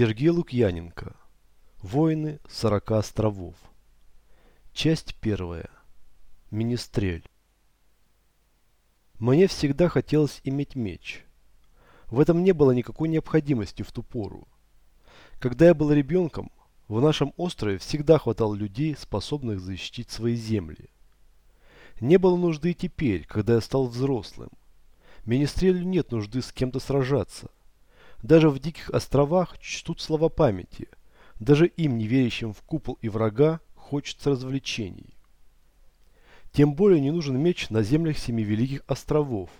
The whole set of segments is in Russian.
Сергей Лукьяненко. Воины сорока островов. Часть первая. Министрель. Мне всегда хотелось иметь меч. В этом не было никакой необходимости в ту пору. Когда я был ребенком, в нашем острове всегда хватало людей, способных защитить свои земли. Не было нужды и теперь, когда я стал взрослым. Министрелю нет нужды с кем-то сражаться. Даже в диких островах чтут слова памяти. Даже им, не верящим в купол и врага, хочется развлечений. Тем более не нужен меч на землях Семи Великих Островов.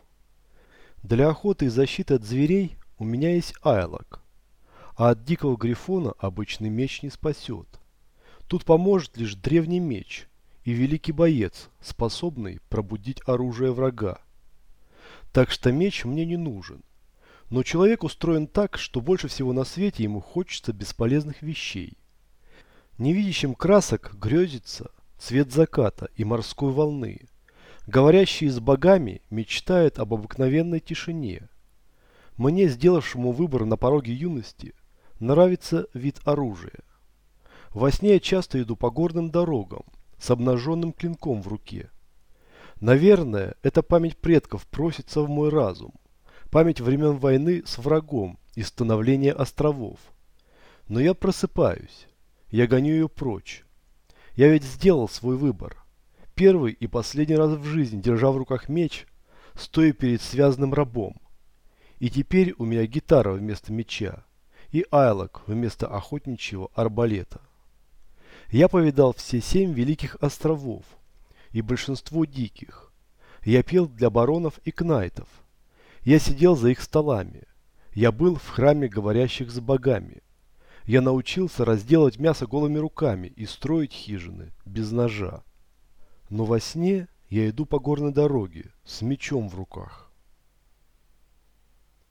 Для охоты и защиты от зверей у меня есть айлок. А от дикого грифона обычный меч не спасет. Тут поможет лишь древний меч и великий боец, способный пробудить оружие врага. Так что меч мне не нужен. Но человек устроен так, что больше всего на свете ему хочется бесполезных вещей. Невидящим красок грезится цвет заката и морской волны. Говорящий с богами мечтает об обыкновенной тишине. Мне, сделавшему выбор на пороге юности, нравится вид оружия. Во сне я часто иду по горным дорогам с обнаженным клинком в руке. Наверное, эта память предков просится в мой разум память времен войны с врагом и становления островов. Но я просыпаюсь, я гоню ее прочь. Я ведь сделал свой выбор. Первый и последний раз в жизни, держа в руках меч, стоя перед связанным рабом. И теперь у меня гитара вместо меча и айлок вместо охотничьего арбалета. Я повидал все семь великих островов и большинство диких. Я пел для баронов и кнайтов. Я сидел за их столами. Я был в храме говорящих с богами. Я научился разделать мясо голыми руками и строить хижины без ножа. Но во сне я иду по горной дороге с мечом в руках.